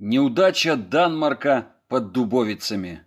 Неудача Данмарка под Дубовицами.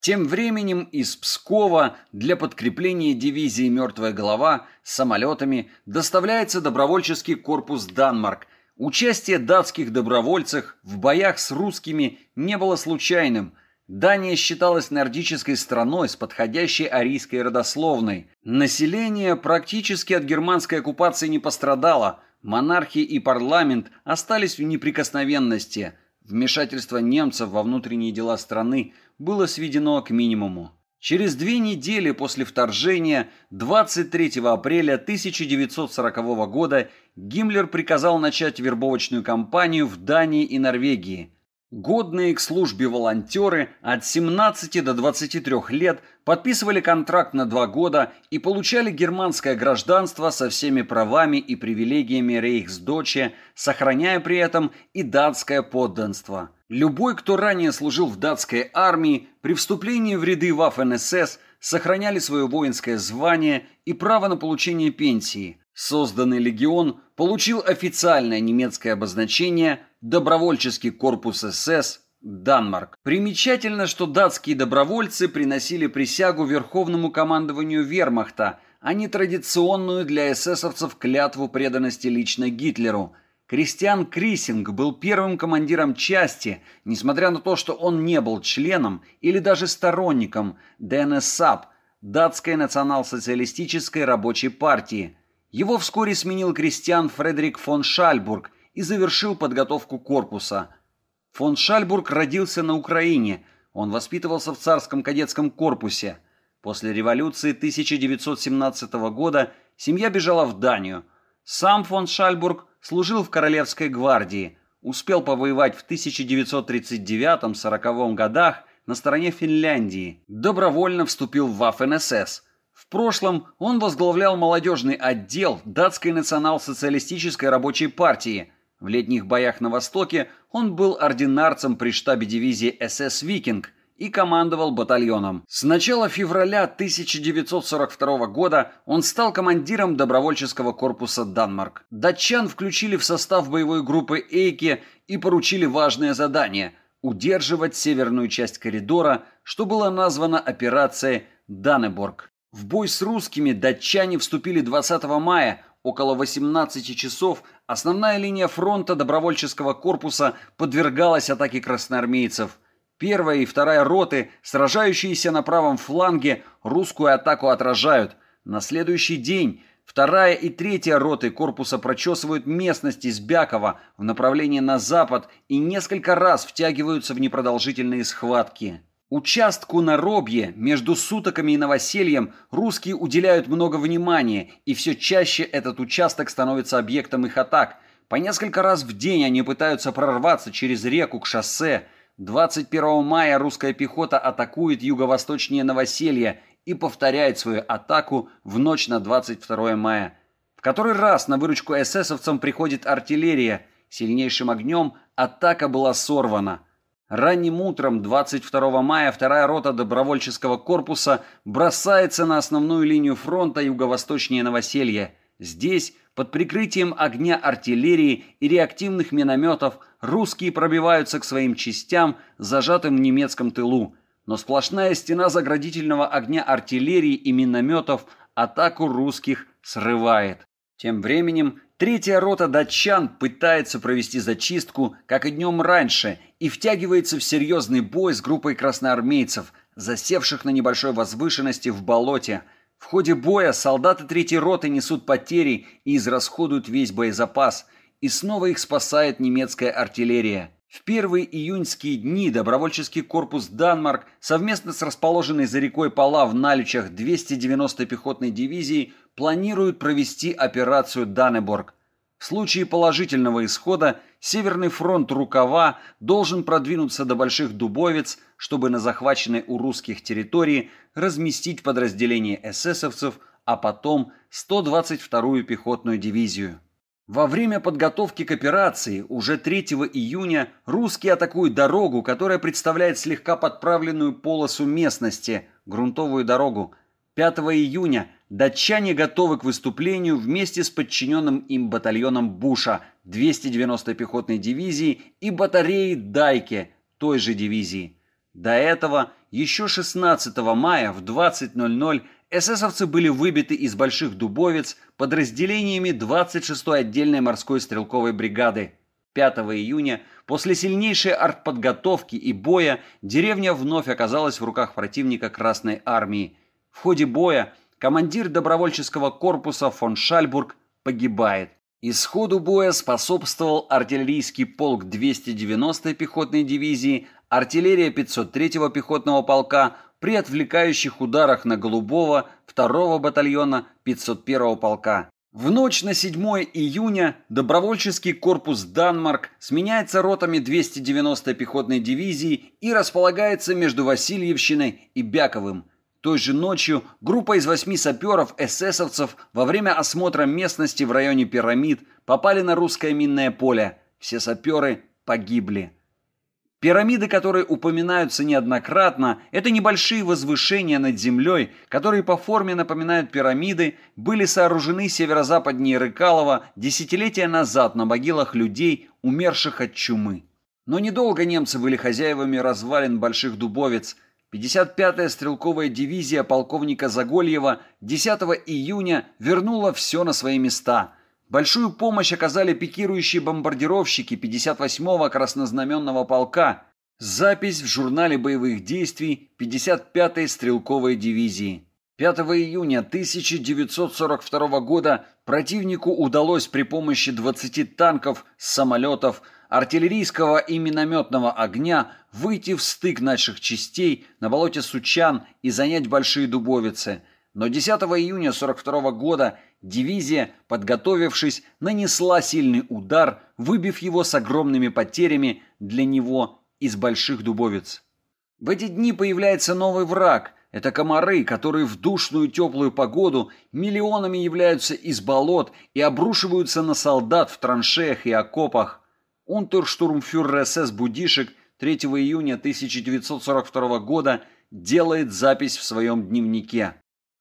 Тем временем из Пскова для подкрепления дивизии «Мертвая голова» самолетами доставляется добровольческий корпус «Данмарк». Участие датских добровольцев в боях с русскими не было случайным. Дания считалась нордической страной с подходящей арийской родословной. Население практически от германской оккупации не пострадало. Монархия и парламент остались в неприкосновенности. Вмешательство немцев во внутренние дела страны было сведено к минимуму. Через две недели после вторжения, 23 апреля 1940 года, Гиммлер приказал начать вербовочную кампанию в Дании и Норвегии – Годные к службе волонтеры от 17 до 23 лет подписывали контракт на два года и получали германское гражданство со всеми правами и привилегиями рейхсдоче, сохраняя при этом и датское подданство. Любой, кто ранее служил в датской армии, при вступлении в ряды Waffen-СС сохраняли свое воинское звание и право на получение пенсии. Созданный легион получил официальное немецкое обозначение «Добровольческий корпус СС Данмарк». Примечательно, что датские добровольцы приносили присягу Верховному командованию вермахта, а не традиционную для эсэсовцев клятву преданности лично Гитлеру. Кристиан Крисинг был первым командиром части, несмотря на то, что он не был членом или даже сторонником ДНСАП, датской национал-социалистической рабочей партии – его вскоре сменил крестьян Фредерик фон Шальбург и завершил подготовку корпуса. Фон Шальбург родился на Украине. Он воспитывался в царском кадетском корпусе. После революции 1917 года семья бежала в Данию. Сам фон Шальбург служил в Королевской гвардии, успел повоевать в 1939-40 годах на стороне Финляндии, добровольно вступил в Waffen-СС – в прошлом он возглавлял молодежный отдел датской национал-социалистической рабочей партии. В летних боях на Востоке он был ординарцем при штабе дивизии СС «Викинг» и командовал батальоном. С начала февраля 1942 года он стал командиром добровольческого корпуса «Данмарк». Датчан включили в состав боевой группы «Эйки» и поручили важное задание – удерживать северную часть коридора, что было названо операцией «Данеборг». В бой с русскими датчане вступили 20 мая, около 18 часов. Основная линия фронта добровольческого корпуса подвергалась атаке красноармейцев. Первая и вторая роты, сражающиеся на правом фланге, русскую атаку отражают. На следующий день вторая и третья роты корпуса прочесывают местность из Бякова в направлении на запад и несколько раз втягиваются в непродолжительные схватки. Участку на Робье между Сутоками и Новосельем русские уделяют много внимания, и все чаще этот участок становится объектом их атак. По несколько раз в день они пытаются прорваться через реку к шоссе. 21 мая русская пехота атакует юго-восточнее Новоселья и повторяет свою атаку в ночь на 22 мая. В который раз на выручку эсэсовцам приходит артиллерия. Сильнейшим огнем атака была сорвана – Ранним утром 22 мая вторая рота добровольческого корпуса бросается на основную линию фронта юго-восточнее Новоселья. Здесь, под прикрытием огня артиллерии и реактивных минометов, русские пробиваются к своим частям, зажатым в немецком тылу. Но сплошная стена заградительного огня артиллерии и минометов атаку русских срывает. Тем временем Третья рота датчан пытается провести зачистку, как и днем раньше, и втягивается в серьезный бой с группой красноармейцев, засевших на небольшой возвышенности в болоте. В ходе боя солдаты третьей роты несут потери и израсходуют весь боезапас, и снова их спасает немецкая артиллерия. В первые июньские дни добровольческий корпус «Данмарк» совместно с расположенной за рекой Пала в Налючах 290-й пехотной дивизией планируют провести операцию «Данеборг». В случае положительного исхода Северный фронт Рукава должен продвинуться до Больших Дубовец, чтобы на захваченной у русских территории разместить подразделение эсэсовцев, а потом 122-ю пехотную дивизию. Во время подготовки к операции уже 3 июня русские атакуют дорогу, которая представляет слегка подправленную полосу местности, грунтовую дорогу. 5 июня датчане готовы к выступлению вместе с подчиненным им батальоном Буша 290-й пехотной дивизии и батареей Дайке той же дивизии. До этого, еще 16 мая в 20.00 эсэсовцы были выбиты из Больших Дубовец подразделениями 26-й отдельной морской стрелковой бригады. 5 июня, после сильнейшей артподготовки и боя, деревня вновь оказалась в руках противника Красной Армии. В ходе боя командир добровольческого корпуса фон Шальбург погибает. Исходу боя способствовал артиллерийский полк 290-й пехотной дивизии, артиллерия 503-го пехотного полка при отвлекающих ударах на Голубого 2-го батальона 501-го полка. В ночь на 7 июня добровольческий корпус «Данмарк» сменяется ротами 290-й пехотной дивизии и располагается между Васильевщиной и Бяковым. Той же ночью группа из восьми саперов-эсэсовцев во время осмотра местности в районе пирамид попали на русское минное поле. Все саперы погибли. Пирамиды, которые упоминаются неоднократно, это небольшие возвышения над землей, которые по форме напоминают пирамиды, были сооружены северо-западнее Рыкалова десятилетия назад на могилах людей, умерших от чумы. Но недолго немцы были хозяевами развалин Больших Дубовец – 55-я стрелковая дивизия полковника Загольева 10 июня вернула все на свои места. Большую помощь оказали пикирующие бомбардировщики 58-го краснознаменного полка. Запись в журнале боевых действий 55-й стрелковой дивизии. 5 июня 1942 года противнику удалось при помощи 20 танков, самолетов, артиллерийского и минометного огня выйти в стык наших частей на болоте Сучан и занять Большие Дубовицы. Но 10 июня 1942 года дивизия, подготовившись, нанесла сильный удар, выбив его с огромными потерями для него из Больших Дубовиц. В эти дни появляется новый враг – это комары, которые в душную теплую погоду миллионами являются из болот и обрушиваются на солдат в траншеях и окопах. Унтерштурмфюрер СС Будишек 3 июня 1942 года делает запись в своем дневнике.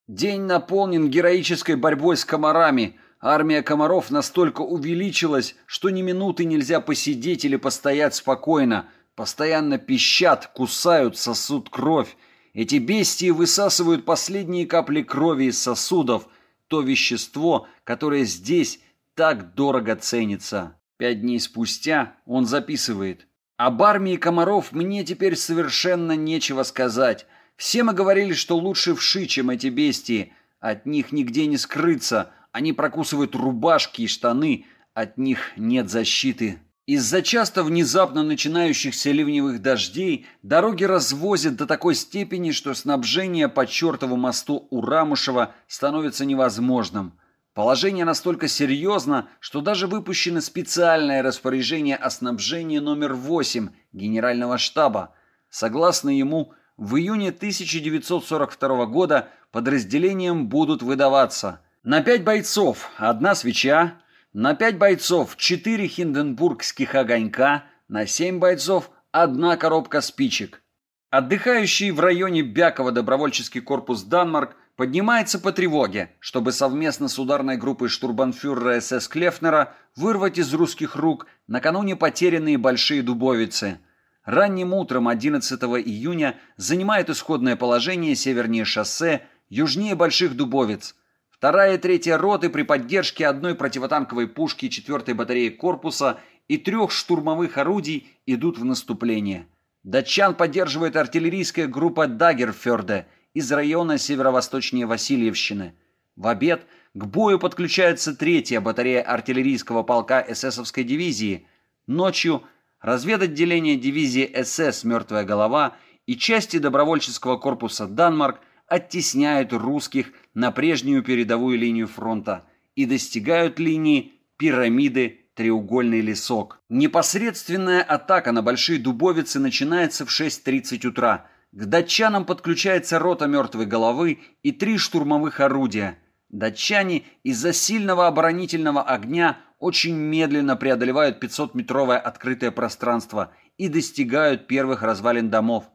День наполнен героической борьбой с комарами. Армия комаров настолько увеличилась, что ни минуты нельзя посидеть или постоять спокойно. Постоянно пищат, кусают, сосут кровь. Эти бестии высасывают последние капли крови из сосудов, то вещество, которое здесь так дорого ценится. Пять дней спустя он записывает. «Об армии комаров мне теперь совершенно нечего сказать. Все мы говорили, что лучше вши, чем эти бестии. От них нигде не скрыться. Они прокусывают рубашки и штаны. От них нет защиты». Из-за часто внезапно начинающихся ливневых дождей дороги развозят до такой степени, что снабжение по чертову мосту у Рамушева становится невозможным. Положение настолько серьезно, что даже выпущено специальное распоряжение о снабжении номер 8 Генерального штаба. Согласно ему, в июне 1942 года подразделениям будут выдаваться на 5 бойцов одна свеча, на 5 бойцов 4 хинденбургских огонька, на 7 бойцов одна коробка спичек. Отдыхающий в районе Бякова добровольческий корпус «Данмарк» поднимается по тревоге, чтобы совместно с ударной группой штурбанфюрера СС Клефнера вырвать из русских рук накануне потерянные большие дубовицы. Ранним утром 11 июня занимает исходное положение севернее шоссе, южнее Больших Дубовиц. Вторая и третья роты при поддержке одной противотанковой пушки 4-й батареи корпуса и трех штурмовых орудий идут в наступление. Датчан поддерживает артиллерийская группа Дагерферде – из района северо-восточнее Васильевщины. В обед к бою подключается третья батарея артиллерийского полка эсэсовской дивизии. Ночью разведотделение дивизии СС «Мертвая голова» и части добровольческого корпуса «Данмарк» оттесняют русских на прежнюю передовую линию фронта и достигают линии пирамиды треугольный лесок. Непосредственная атака на Большие Дубовицы начинается в 6.30 утра – к датчанам подключается рота мертвой головы и три штурмовых орудия. Датчане из-за сильного оборонительного огня очень медленно преодолевают 500-метровое открытое пространство и достигают первых развалин домов.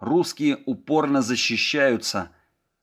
Русские упорно защищаются.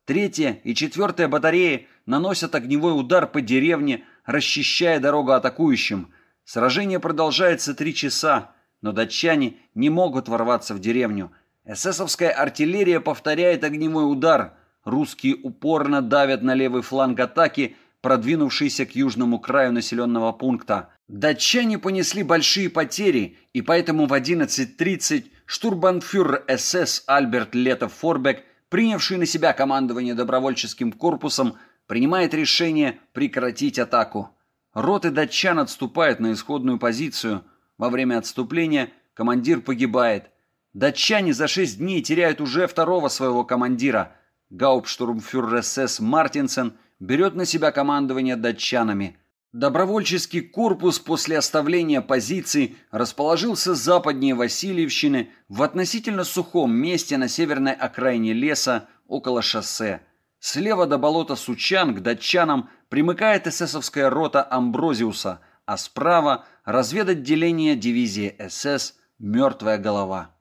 Третья и четвертая батареи наносят огневой удар по деревне, расчищая дорогу атакующим. Сражение продолжается три часа, но датчане не могут ворваться в деревню. Эсэсовская артиллерия повторяет огневой удар. Русские упорно давят на левый фланг атаки, продвинувшийся к южному краю населенного пункта. Датчане понесли большие потери, и поэтому в 11.30 штурбанфюрер СС Альберт Летов-Форбек, принявший на себя командование добровольческим корпусом, принимает решение прекратить атаку. Роты датчан отступают на исходную позицию. Во время отступления командир погибает. Датчане за шесть дней теряют уже второго своего командира. Гауптштурмфюрер СС Мартинсен берет на себя командование датчанами. Добровольческий корпус после оставления позиций расположился западнее Васильевщины в относительно сухом месте на северной окраине леса около шоссе. Слева до болота Сучан к датчанам примыкает эсэсовская рота Амброзиуса, а справа разведотделение дивизии СС «Мертвая голова».